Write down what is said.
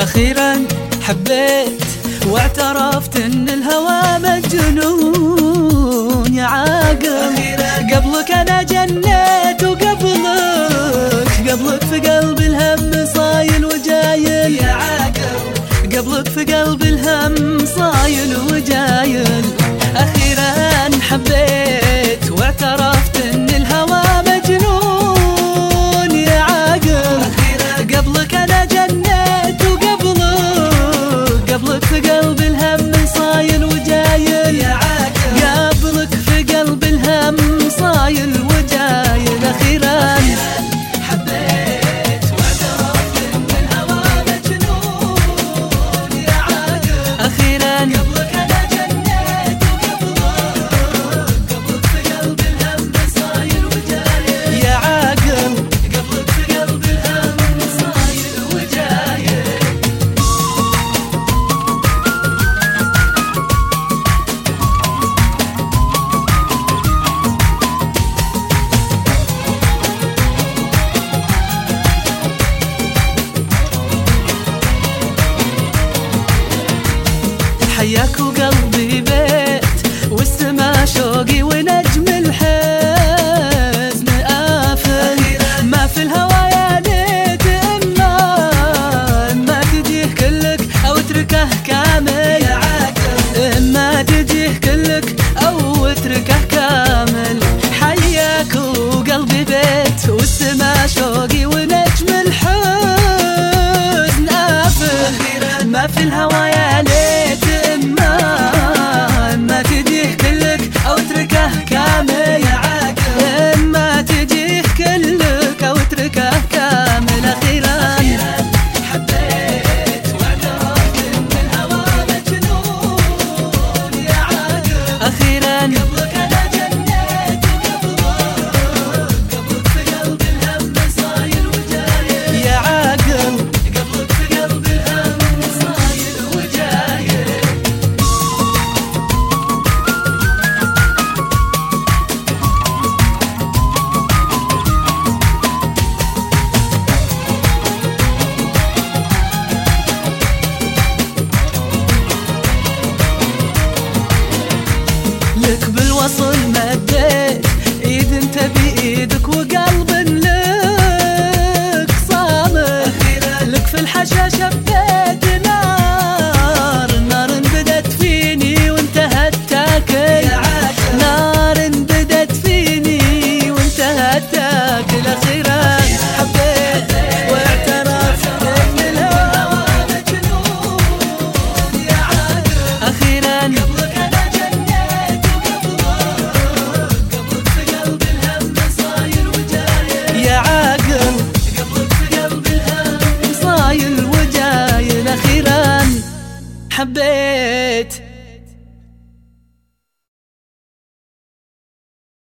أخيرا حبيت واعترفت إن الهوى مجنون يا عاقل. قبلك أنا جنيت وقبلك قبلك في قلبي الهم صايل وجايل. يا عاقل قبلك في قلبي الهم صايل The girl. مثل بالوصل ما حبيت